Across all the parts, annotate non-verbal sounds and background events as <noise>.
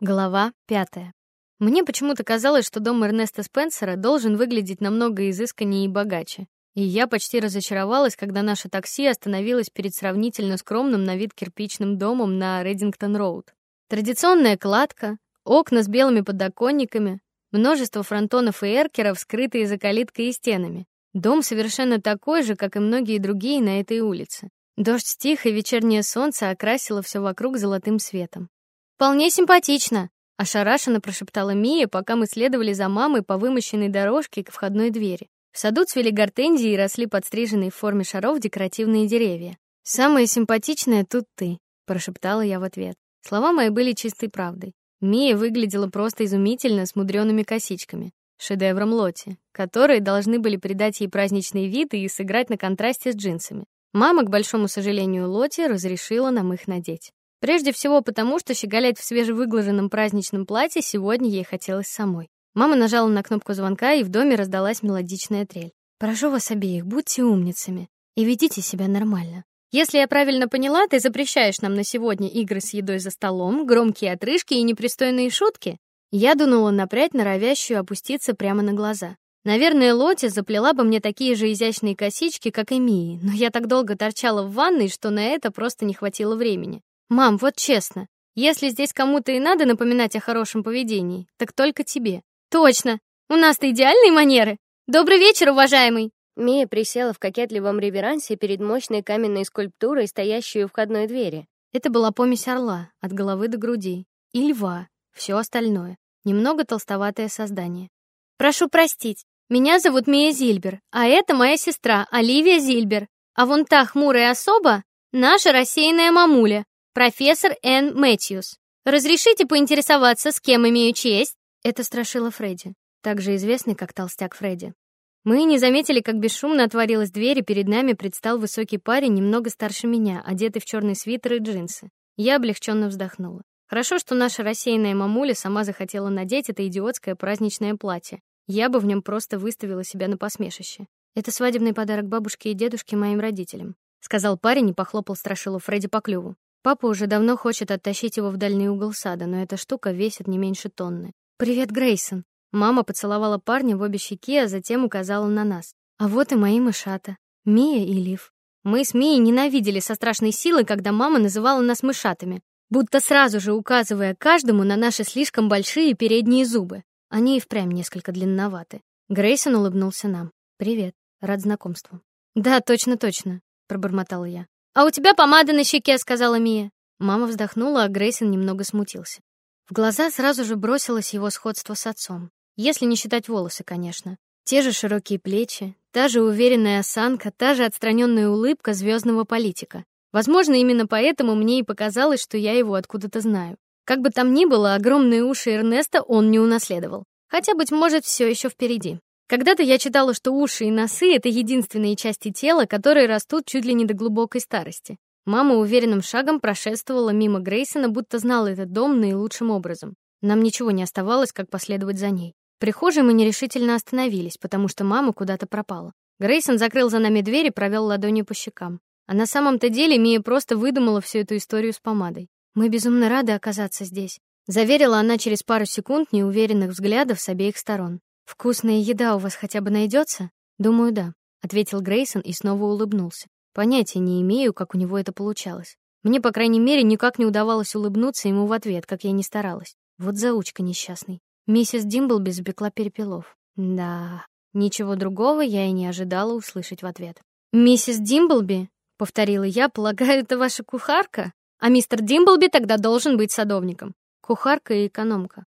Глава пятая. Мне почему-то казалось, что дом Эрнеста Спенсера должен выглядеть намного изысканнее и богаче. И я почти разочаровалась, когда наше такси остановилось перед сравнительно скромным на вид кирпичным домом на Редингтон-роуд. Традиционная кладка, окна с белыми подоконниками, множество фронтонов и эркеров, скрытые за калиткой и стенами. Дом совершенно такой же, как и многие другие на этой улице. Дождь стих, и вечернее солнце окрасило все вокруг золотым светом. Вполне симпатично, ошарашенно прошептала Мия, пока мы следовали за мамой по вымощенной дорожке к входной двери. В саду цвели гортензии и росли подстриженные в форме шаров декоративные деревья. Самое симпатичное тут ты, прошептала я в ответ. Слова мои были чистой правдой. Мия выглядела просто изумительно с мудрёными косичками, шедевром Лоти, которые должны были придать ей праздничный вид и сыграть на контрасте с джинсами. Мама, к большому сожалению Лоти, разрешила нам их надеть. Прежде всего потому, что щеголять в свежевыглаженном праздничном платье сегодня ей хотелось самой. Мама нажала на кнопку звонка, и в доме раздалась мелодичная трель. Прошу вас обеих, будьте умницами и ведите себя нормально. Если я правильно поняла, ты запрещаешь нам на сегодня игры с едой за столом, громкие отрыжки и непристойные шутки. Я дунула на прядь, норовящую опуститься прямо на глаза. Наверное, Лоти заплела бы мне такие же изящные косички, как и Мии, но я так долго торчала в ванной, что на это просто не хватило времени. Мам, вот честно, если здесь кому-то и надо напоминать о хорошем поведении, так только тебе. Точно. У нас-то идеальные манеры. Добрый вечер, уважаемый. Мия присела в кокетливом реверансе перед мощной каменной скульптурой, стоящей у входной двери. Это была помесь орла от головы до груди и льва, все остальное. Немного толстоватое создание. Прошу простить. Меня зовут Мия Зильбер, а это моя сестра Оливия Зильбер. А вон та хмурая особа наша рассеянная мамуля, профессор Н. Мэтьюс. Разрешите поинтересоваться, с кем имею честь? Это страшила Фредди, также известный как толстяк Фредди. Мы не заметили, как бесшумно отворилась дверь, и перед нами предстал высокий парень, немного старше меня, одетый в черный свитер и джинсы. Я облегченно вздохнула. Хорошо, что наша рассеянная мамуля сама захотела надеть это идиотское праздничное платье. Я бы в нем просто выставила себя на посмешище. Это свадебный подарок бабушке и дедушке моим родителям, сказал парень и похлопал страшилу Фредди по клюву. Папа уже давно хочет оттащить его в дальний угол сада, но эта штука весит не меньше тонны. Привет, Грейсон. Мама поцеловала парня в обе щеки, а затем указала на нас. А вот и мои мышата, Мия и Лив. Мы с Мией ненавидели со страшной силой, когда мама называла нас мышатами, будто сразу же указывая каждому на наши слишком большие передние зубы. Они и впрямь несколько длинноваты. Грейсон улыбнулся нам. Привет, рад знакомству. Да, точно, точно, пробормотала я. А у тебя помада на щеке, сказала Мия. Мама вздохнула, а Грейсон немного смутился. В глаза сразу же бросилось его сходство с отцом, если не считать волосы, конечно. Те же широкие плечи, та же уверенная осанка, та же отстраненная улыбка звездного политика. Возможно, именно поэтому мне и показалось, что я его откуда-то знаю. Как бы там ни было, огромные уши Эрнеста он не унаследовал. Хотя быть может, все еще впереди. Когда-то я читала, что уши и носы это единственные части тела, которые растут чуть ли не до глубокой старости. Мама уверенным шагом прошествовала мимо Грейсона, будто знала этот дом наилучшим образом. Нам ничего не оставалось, как последовать за ней. В прихожей мы нерешительно остановились, потому что мама куда-то пропала. Грейсон закрыл за нами дверь и провел ладонью по щекам. А на самом-то деле Мия просто выдумала всю эту историю с помадой. Мы безумно рады оказаться здесь, заверила она через пару секунд неуверенных взглядов с обеих сторон. Вкусная еда у вас хотя бы найдется? Думаю, да, ответил Грейсон и снова улыбнулся. Понятия не имею, как у него это получалось. Мне, по крайней мере, никак не удавалось улыбнуться ему в ответ, как я ни старалась. Вот заучка несчастный. Миссис Димблби запекла перепелов. Да, ничего другого я и не ожидала услышать в ответ. Миссис Димблби, повторила я, полагаю, это ваша кухарка, а мистер Димблби тогда должен быть садовником. Кухарка и экономка.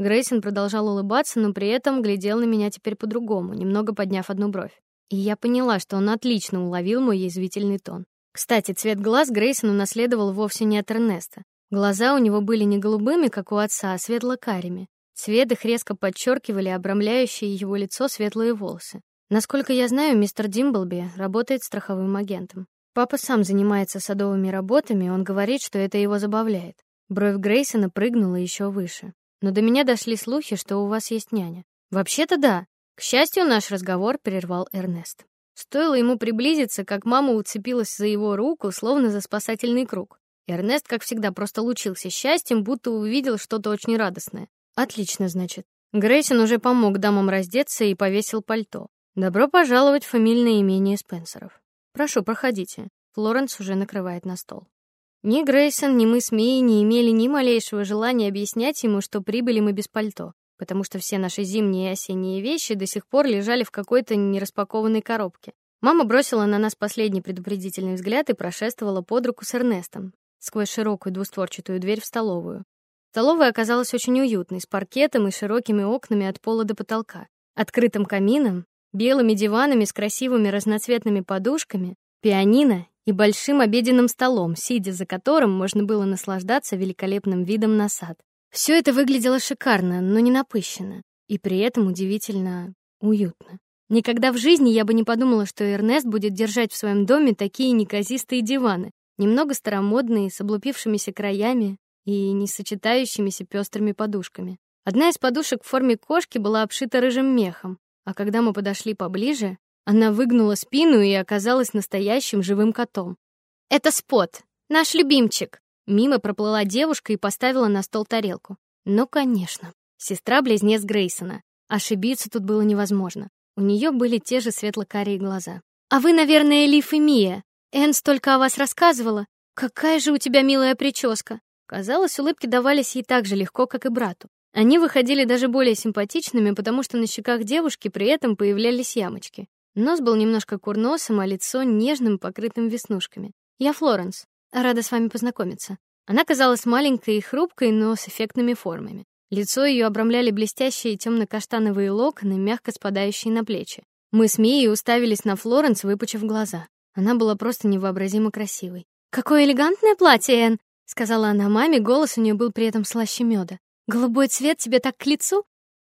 Грейсон продолжал улыбаться, но при этом глядел на меня теперь по-другому, немного подняв одну бровь. И я поняла, что он отлично уловил мой язвительный тон. Кстати, цвет глаз Грейсон унаследовал вовсе не от Эрнеста. Глаза у него были не голубыми, как у отца, а светло-карими. Цвет их резко подчеркивали обрамляющие его лицо светлые волосы. Насколько я знаю, мистер Димблби работает страховым агентом. Папа сам занимается садовыми работами, он говорит, что это его забавляет. Бровь Грейсона прыгнула еще выше но до меня дошли слухи, что у вас есть няня. Вообще-то да. К счастью, наш разговор прервал Эрнест. Стоило ему приблизиться, как мама уцепилась за его руку, словно за спасательный круг. Эрнест, как всегда, просто лучился счастьем, будто увидел что-то очень радостное. Отлично, значит. Грейсон уже помог дамам раздеться и повесил пальто. Добро пожаловать в фамильное имение Спенсеров. Прошу, проходите. Флоренс уже накрывает на стол. Ни Грейсон, ни мы с Мией не имели ни малейшего желания объяснять ему, что прибыли мы без пальто, потому что все наши зимние и осенние вещи до сих пор лежали в какой-то нераспакованной коробке. Мама бросила на нас последний предупредительный взгляд и прошествовала под руку с Эрнестом сквозь широкую двустворчатую дверь в столовую. Столовая оказалась очень уютной, с паркетом и широкими окнами от пола до потолка, открытым камином, белыми диванами с красивыми разноцветными подушками, пианино и большим обеденным столом, сидя за которым можно было наслаждаться великолепным видом на сад. Все это выглядело шикарно, но не напыщенно, и при этом удивительно уютно. Никогда в жизни я бы не подумала, что Эрнест будет держать в своем доме такие неказистые диваны, немного старомодные, с облупившимися краями и не сочетающимися пестрыми подушками. Одна из подушек в форме кошки была обшита рыжим мехом, а когда мы подошли поближе, она выгнула спину и оказалась настоящим живым котом. Это Спот, наш любимчик. Мимо проплыла девушка и поставила на стол тарелку. Ну, конечно, сестра-близнец Грейсона. Ошибиться тут было невозможно. У нее были те же светло-карие глаза. А вы, наверное, Лиф и Мия. Энн столько о вас рассказывала. Какая же у тебя милая прическа. Казалось, улыбки давались ей так же легко, как и брату. Они выходили даже более симпатичными, потому что на щеках девушки при этом появлялись ямочки. Нос был немножко курносым, а лицо нежным, покрытым веснушками. Я Флоренс. Рада с вами познакомиться. Она казалась маленькой и хрупкой, но с эффектными формами. Лицо ее обрамляли блестящие темно-каштановые локоны, мягко спадающие на плечи. Мы с Мией уставились на Флоренс, выпучив глаза. Она была просто невообразимо красивой. Какое элегантное платье, Эн, сказала она маме, голос у нее был при этом слаще меда. Голубой цвет тебе так к лицу?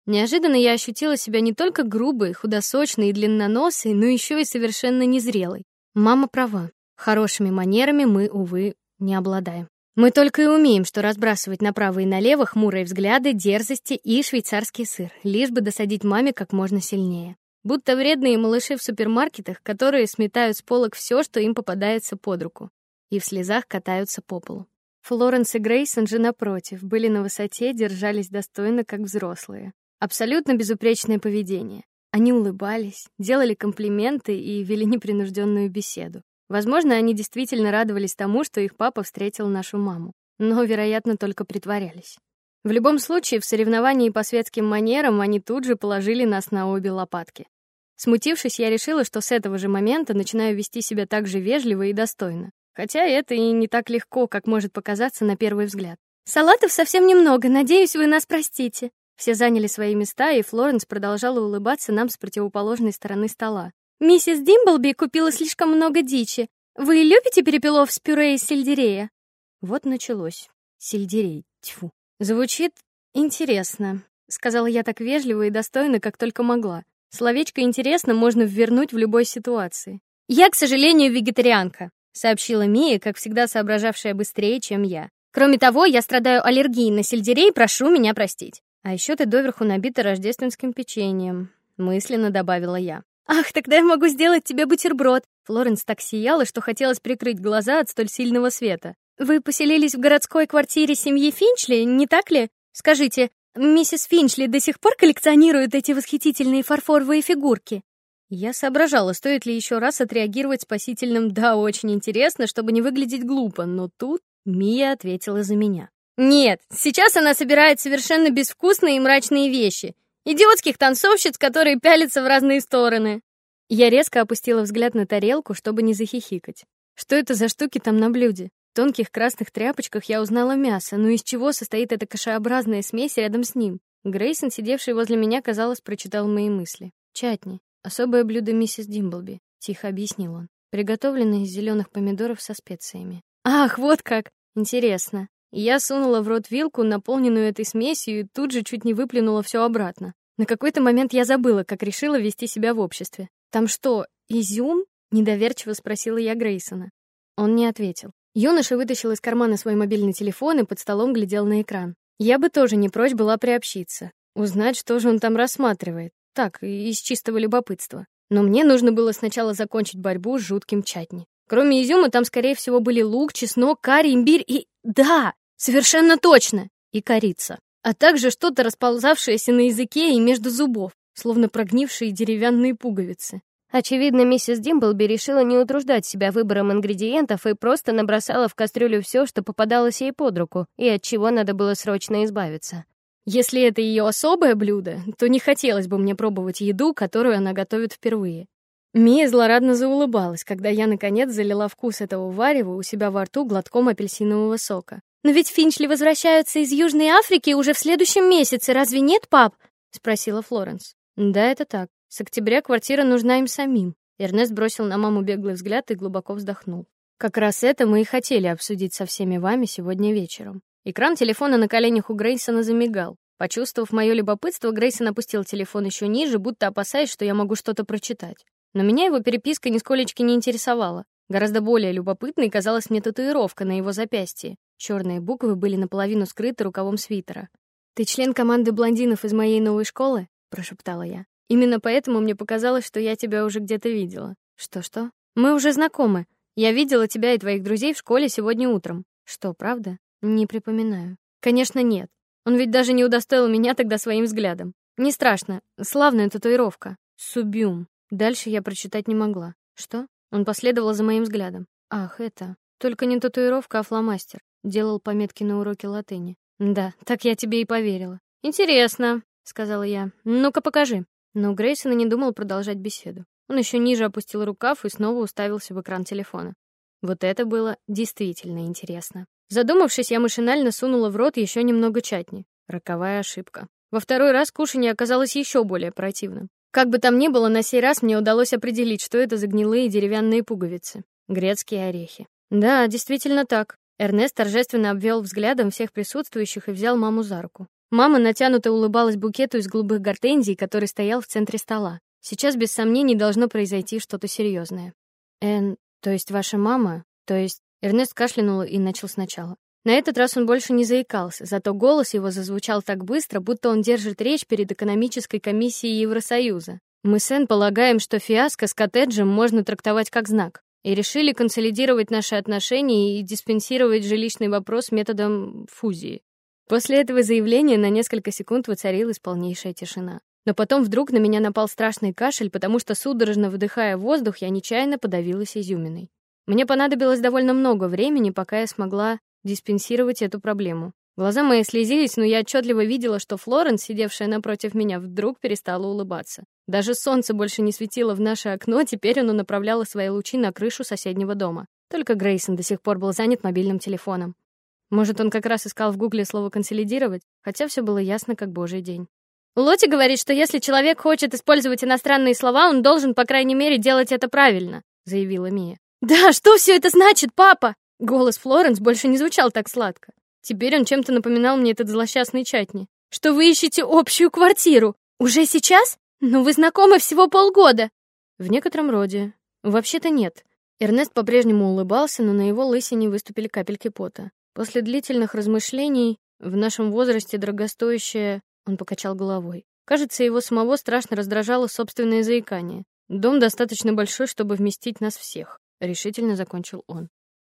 Неожиданно я ощутила себя не только грубой, худосочной и длинноносой, но еще и совершенно незрелой. Мама права. Хорошими манерами мы увы не обладаем. Мы только и умеем, что разбрасывать направо и налево хмурые взгляды, дерзости и швейцарский сыр, лишь бы досадить маме как можно сильнее будто вредные малыши в супермаркетах, которые сметают с полок все, что им попадается под руку, и в слезах катаются по полу. Флоренс и Грейсон же напротив, были на высоте, держались достойно, как взрослые. Абсолютно безупречное поведение. Они улыбались, делали комплименты и вели <laughs> непринужденную беседу. Возможно, они действительно радовались тому, что их папа встретил нашу маму, но, вероятно, только притворялись. В любом случае, в соревновании по светским манерам они тут же положили нас на обе лопатки. Смутившись, я решила, что с этого же момента начинаю вести себя так же вежливо и достойно. Хотя это и не так легко, как может показаться на первый взгляд. Салатов совсем немного, надеюсь, вы нас простите. Все заняли свои места, и Флоренс продолжала улыбаться нам с противоположной стороны стола. Миссис Димблби купила слишком много дичи. Вы любите перепелов с пюре из сельдерея? Вот началось. Сельдерей. Тьфу. Звучит интересно, сказала я так вежливо и достойно, как только могла. Словечко интересно можно ввернуть в любой ситуации. Я, к сожалению, вегетарианка, сообщила Мия, как всегда соображавшая быстрее, чем я. Кроме того, я страдаю аллергией на сельдерей, прошу меня простить. А еще ты доверху набита рождественским печеньем, мысленно добавила я. Ах, тогда я могу сделать тебе бутерброд. Флоренс так сияла, что хотелось прикрыть глаза от столь сильного света. Вы поселились в городской квартире семьи Финчли, не так ли? Скажите, Миссис Финчли до сих пор коллекционирует эти восхитительные фарфоровые фигурки. Я соображала, стоит ли еще раз отреагировать спасительным «да, очень интересно», чтобы не выглядеть глупо, но тут Мия ответила за меня. Нет, сейчас она собирает совершенно безвкусные и мрачные вещи. Идиотских танцовщиц, которые пялятся в разные стороны. Я резко опустила взгляд на тарелку, чтобы не захихикать. Что это за штуки там на блюде? тонких красных тряпочках я узнала мясо, но из чего состоит эта кашеобразная смесь рядом с ним? Грейсон, сидевший возле меня, казалось, прочитал мои мысли. Чатни, особое блюдо миссис Димблби, тихо объяснил он, приготовленное из зеленых помидоров со специями. Ах, вот как. Интересно. Я сунула в рот вилку, наполненную этой смесью, и тут же чуть не выплюнула все обратно. На какой-то момент я забыла, как решила вести себя в обществе. Там что, изюм? недоверчиво спросила я Грейсона. Он не ответил. Юноша вытащил из кармана свой мобильный телефон и под столом глядел на экран. Я бы тоже не прочь была приобщиться, узнать, что же он там рассматривает. Так, из чистого любопытства. Но мне нужно было сначала закончить борьбу с жутким чатни. Кроме изюма там, скорее всего, были лук, чеснок, карри, имбирь и... Да, совершенно точно! И корица. А также что-то расползавшееся на языке и между зубов, словно прогнившие деревянные пуговицы. Очевидно, миссис Димблби решила не утруждать себя выбором ингредиентов и просто набросала в кастрюлю все, что попадалось ей под руку, и от чего надо было срочно избавиться. Если это ее особое блюдо, то не хотелось бы мне пробовать еду, которую она готовит впервые. Мия злорадно заулыбалась, когда я наконец залила вкус этого варева у себя во рту глотком апельсинового сока. Но ведь Финчли возвращаются из Южной Африки уже в следующем месяце, разве нет, пап? спросила Флоренс. Да, это так. С октября квартира нужна им самим. Эрнест бросил на маму беглый взгляд и глубоко вздохнул. Как раз это мы и хотели обсудить со всеми вами сегодня вечером. Экран телефона на коленях у Грейсона замигал. Почувствовав мое любопытство, Грейсон опустил телефон еще ниже, будто опасаясь, что я могу что-то прочитать. Но меня его переписка нисколечки не интересовала. Гораздо более любопытной казалась мне татуировка на его запястье. Черные буквы были наполовину скрыты рукавом свитера. Ты член команды блондинов из моей новой школы? прошептала я. Именно поэтому мне показалось, что я тебя уже где-то видела. Что-что? Мы уже знакомы. Я видела тебя и твоих друзей в школе сегодня утром. Что, правда? Не припоминаю. Конечно, нет. Он ведь даже не удостоил меня тогда своим взглядом. Не страшно. Славная татуировка. Субиум. Дальше я прочитать не могла. Что? Он последовал за моим взглядом. Ах, это. Только не татуировка, а фломастер. Делал пометки на уроке латыни. Да, так я тебе и поверила. Интересно, сказала я. Ну-ка покажи. Но Грейсон и не думал продолжать беседу. Он еще ниже опустил рукав и снова уставился в экран телефона. Вот это было действительно интересно. Задумавшись, я машинально сунула в рот еще немного чатни. Роковая ошибка. Во второй раз кушанье оказалось еще более противным. Как бы там ни было, на сей раз мне удалось определить, что это за гнилые деревянные пуговицы. Грецкие орехи. Да, действительно так. Эрнест торжественно обвел взглядом всех присутствующих и взял маму за руку. Мама натянуто улыбалась букету из голубых гортензий, который стоял в центре стола. Сейчас без сомнений должно произойти что-то серьезное. Эн, то есть ваша мама? То есть Эрнест кашлянул и начал сначала. На этот раз он больше не заикался, зато голос его зазвучал так быстро, будто он держит речь перед экономической комиссией Евросоюза. Мы с Эн полагаем, что фиаско с коттеджем можно трактовать как знак, и решили консолидировать наши отношения и диспенсировать жилищный вопрос методом фузии. После этого заявления на несколько секунд воцарилась полнейшая тишина. Но потом вдруг на меня напал страшный кашель, потому что судорожно вдыхая воздух, я нечаянно подавилась изюминой. Мне понадобилось довольно много времени, пока я смогла диспенсировать эту проблему. Глаза мои слезились, но я отчетливо видела, что Флоренс, сидевшая напротив меня, вдруг перестала улыбаться. Даже солнце больше не светило в наше окно, теперь оно направляло свои лучи на крышу соседнего дома. Только Грейсон до сих пор был занят мобильным телефоном. Может, он как раз искал в Гугле слово консолидировать, хотя все было ясно как божий день. Лоти говорит, что если человек хочет использовать иностранные слова, он должен, по крайней мере, делать это правильно, заявила Мия. Да, что все это значит, папа? Голос Флоренс больше не звучал так сладко. Теперь он чем-то напоминал мне этот злосчастный чатни. Что вы ищете общую квартиру? Уже сейчас? Ну вы знакомы всего полгода. В некотором роде. Вообще-то нет. Эрнест по-прежнему улыбался, но на его лысине выступили капельки пота. После длительных размышлений в нашем возрасте дорогостоящее, он покачал головой. Кажется, его самого страшно раздражало собственное заикание. Дом достаточно большой, чтобы вместить нас всех, решительно закончил он.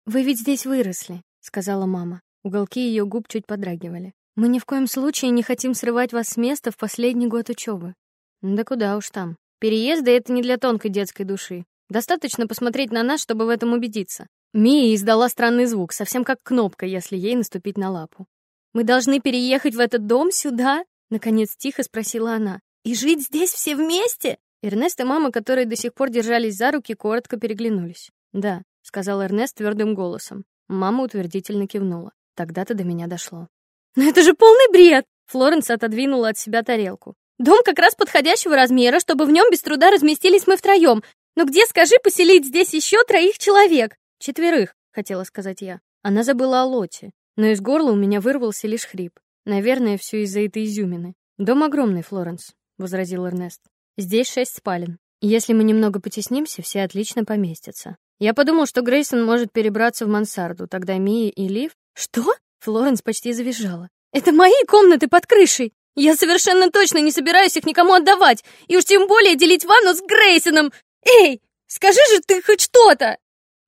Вы ведь здесь выросли, сказала мама. Уголки ее губ чуть подрагивали. Мы ни в коем случае не хотим срывать вас с места в последний год учебы. Да куда уж там. Переезды это не для тонкой детской души. Достаточно посмотреть на нас, чтобы в этом убедиться. Мия издала странный звук, совсем как кнопка, если ей наступить на лапу. Мы должны переехать в этот дом сюда, наконец тихо спросила она. И жить здесь все вместе? Эрнест и мама, которые до сих пор держались за руки, коротко переглянулись. "Да", сказал Эрнест твердым голосом. Мама утвердительно кивнула. Тогда-то до меня дошло. "Но это же полный бред!" Флоренс отодвинула от себя тарелку. Дом как раз подходящего размера, чтобы в нем без труда разместились мы втроем. Но где, скажи, поселить здесь еще троих человек? Четверых, хотела сказать я. Она забыла о Лоте, но из горла у меня вырвался лишь хрип. Наверное, все из-за этой изюмины. Дом огромный, Флоренс, возразил Эрнест. Здесь шесть спален. Если мы немного потеснимся, все отлично поместятся. Я подумал, что Грейсон может перебраться в мансарду, тогда Мия и Лив. Что? Флоренс почти завизжала. Это мои комнаты под крышей. Я совершенно точно не собираюсь их никому отдавать, и уж тем более делить ванну с Грейсоном. Эй, скажи же ты хоть что-то.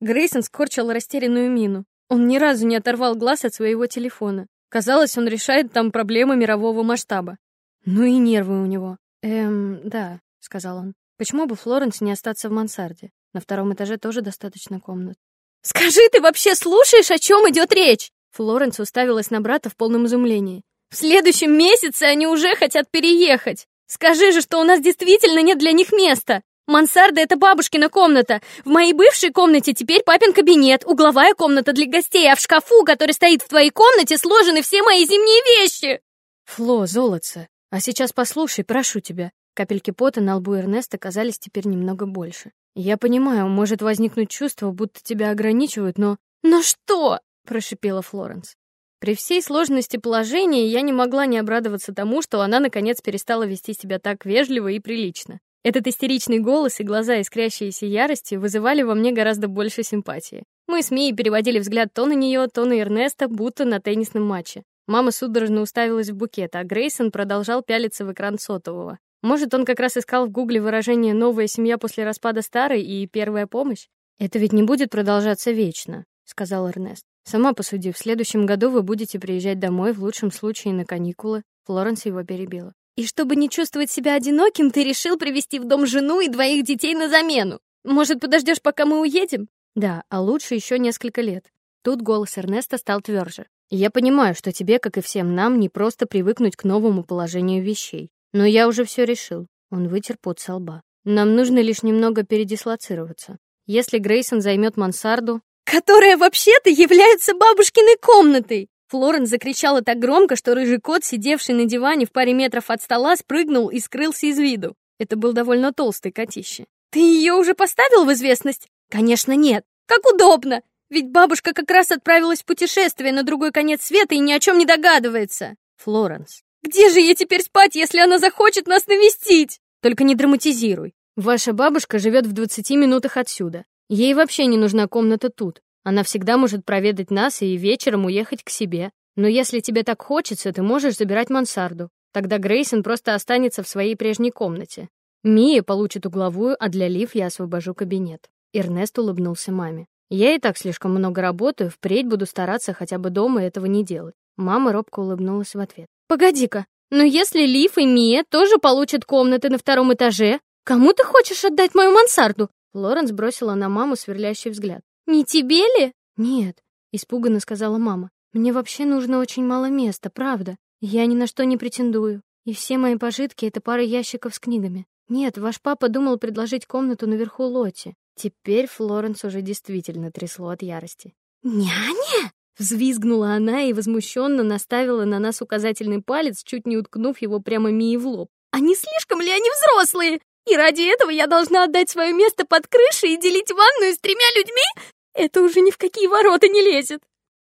Грейсон скорчил растерянную мину. Он ни разу не оторвал глаз от своего телефона. Казалось, он решает там проблемы мирового масштаба. Ну и нервы у него. Эм, да, сказал он. Почему бы Флоренс не остаться в мансарде? На втором этаже тоже достаточно комнат. Скажи, ты вообще слушаешь, о чем идет речь? Флоренс уставилась на брата в полном изумлении. В следующем месяце они уже хотят переехать. Скажи же, что у нас действительно нет для них места. Мансарда — это бабушкина комната. В моей бывшей комнате теперь папин кабинет, угловая комната для гостей, а в шкафу, который стоит в твоей комнате, сложены все мои зимние вещи. Фло, золотце, а сейчас послушай, прошу тебя. Капельки пота на лбу Эрнеста казались теперь немного больше. Я понимаю, может возникнуть чувство, будто тебя ограничивают, но... «Но что?» — прошипела Флоренс. При всей сложности положения я не могла не обрадоваться тому, что она наконец перестала вести себя так вежливо и прилично. Этот истеричный голос и глаза, искрящиеся яростью, вызывали во мне гораздо больше симпатии. Мы с Мией переводили взгляд то на нее, то на Эрнеста, будто на теннисном матче. Мама судорожно уставилась в букет, а Грейсон продолжал пялиться в экран сотового. Может, он как раз искал в Гугле выражение «новая семья после распада старой» и «первая помощь»? Это ведь не будет продолжаться вечно, сказал Эрнест. Сама посуди, в следующем году вы будете приезжать домой в лучшем случае на каникулы. Флоренс его перебила. И чтобы не чувствовать себя одиноким, ты решил привести в дом жену и двоих детей на замену. Может, подождешь, пока мы уедем? Да, а лучше еще несколько лет. Тут голос Эрнеста стал тверже. Я понимаю, что тебе, как и всем нам, не просто привыкнуть к новому положению вещей. Но я уже все решил. Он вытер пот со лба. Нам нужно лишь немного передислоцироваться. Если Грейсон займет мансарду, которая вообще-то является бабушкиной комнатой, Флоренс закричала так громко, что рыжий кот, сидевший на диване в паре метров от стола, спрыгнул и скрылся из виду. Это был довольно толстый котище. Ты ее уже поставил в известность? Конечно, нет. Как удобно. Ведь бабушка как раз отправилась в путешествие на другой конец света и ни о чем не догадывается. Флоренс. Где же ей теперь спать, если она захочет нас навестить? Только не драматизируй. Ваша бабушка живет в 20 минутах отсюда. Ей вообще не нужна комната тут. Она всегда может проведать нас и вечером уехать к себе. Но если тебе так хочется, ты можешь забирать мансарду. Тогда Грейсон просто останется в своей прежней комнате. Мия получит угловую, а для Лив я освобожу кабинет. Эрнест улыбнулся маме. Я и так слишком много работаю, впредь буду стараться хотя бы дома этого не делать. Мама робко улыбнулась в ответ. Погоди-ка, но если Лив и Мия тоже получат комнаты на втором этаже, кому ты хочешь отдать мою мансарду? Лоренс бросила на маму сверлящий взгляд. Не тебе ли? Нет, испуганно сказала мама. Мне вообще нужно очень мало места, правда. Я ни на что не претендую. И все мои пожитки это пара ящиков с книгами. Нет, ваш папа думал предложить комнату наверху Лоти. Теперь Флоренс уже действительно трясло от ярости. Няня? Взвизгнула она и возмущенно наставила на нас указательный палец, чуть не уткнув его прямо Мии в лоб. «А не слишком ли они взрослые? И ради этого я должна отдать свое место под крышей и делить ванную с тремя людьми? Это уже ни в какие ворота не лезет.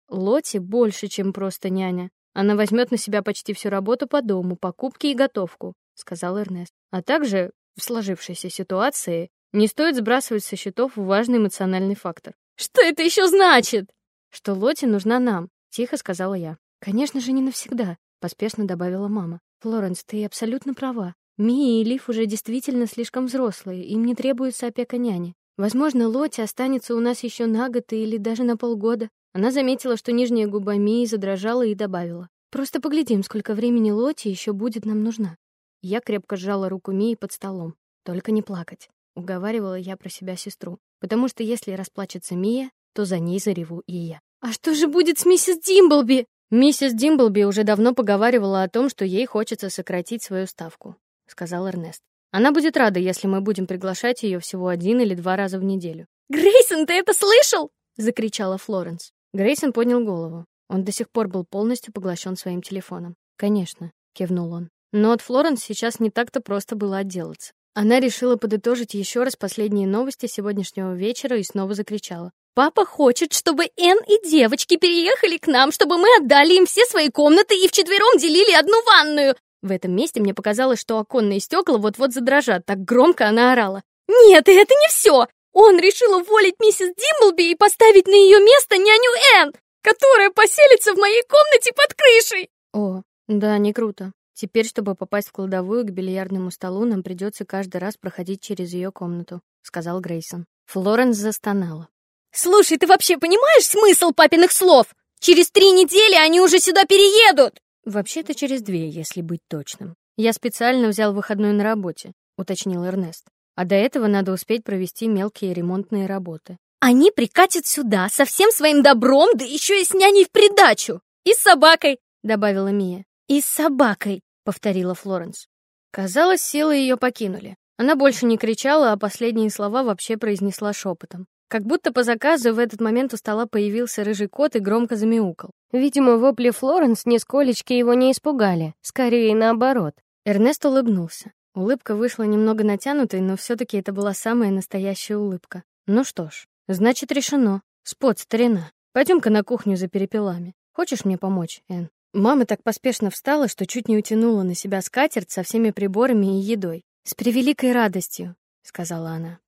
Лоти больше, чем просто няня. Она возьмет на себя почти всю работу по дому, покупки и готовку, сказал Эрнест. А также в сложившейся ситуации не стоит сбрасывать со счетов важный эмоциональный фактор. Что это еще значит? Что Лоти нужна нам, тихо сказала я. Конечно же, не навсегда, поспешно добавила мама. Флоренс, ты абсолютно права. Мия и Лив уже действительно слишком взрослые, им не требуется опека няни. Возможно, Лоти останется у нас еще на год или даже на полгода. Она заметила, что нижняя губа Мии задрожала и добавила: "Просто поглядим, сколько времени Лоти еще будет нам нужна". Я крепко сжала руку Мии под столом. "Только не плакать", уговаривала я про себя сестру, потому что если расплачется Мия, то за ней зареву и я. "А что же будет с миссис Димблби?" Миссис Димблби уже давно поговаривала о том, что ей хочется сократить свою ставку, сказал Эрнест. Она будет рада, если мы будем приглашать ее всего один или два раза в неделю. Грейсон, ты это слышал? закричала Флоренс. Грейсон поднял голову. Он до сих пор был полностью поглощен своим телефоном. Конечно, кивнул он. Но от Флоренс сейчас не так-то просто было отделаться. Она решила подытожить еще раз последние новости сегодняшнего вечера и снова закричала: "Папа хочет, чтобы Эн и девочки переехали к нам, чтобы мы отдали им все свои комнаты и вчетвером делили одну ванную. В этом месте мне показалось, что оконные стекла вот-вот задрожат, так громко она орала. «Нет, и это не все! Он решил уволить миссис Димблби и поставить на ее место няню Энн, которая поселится в моей комнате под крышей!» О, да, не круто. Теперь, чтобы попасть в кладовую к бильярдному столу, нам придется каждый раз проходить через ее комнату, сказал Грейсон. Флоренс застонала. Слушай, ты вообще понимаешь смысл папиных слов? Через три недели они уже сюда переедут!» «Вообще-то через две, если быть точным. Я специально взял выходной на работе», — уточнил Эрнест. «А до этого надо успеть провести мелкие ремонтные работы». «Они прикатят сюда со всем своим добром, да еще и с няней в придачу! И с собакой!» — добавила Мия. «И с собакой!» — повторила Флоренс. Казалось, силы ее покинули. Она больше не кричала, а последние слова вообще произнесла шепотом. Как будто по заказу в этот момент у стола появился рыжий кот и громко замяукал. Видимо, вопли Флоренс нисколечки его не испугали, скорее наоборот. Эрнест улыбнулся. Улыбка вышла немного натянутой, но все таки это была самая настоящая улыбка. Ну что ж, значит решено. Спот, старина. Пойдем-ка на кухню за перепелами. Хочешь мне помочь, Эн? Мама так поспешно встала, что чуть не утянула на себя скатерть со всеми приборами и едой. С превеликой радостью, сказала она.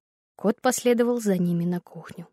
Кот последовал за ними на кухню.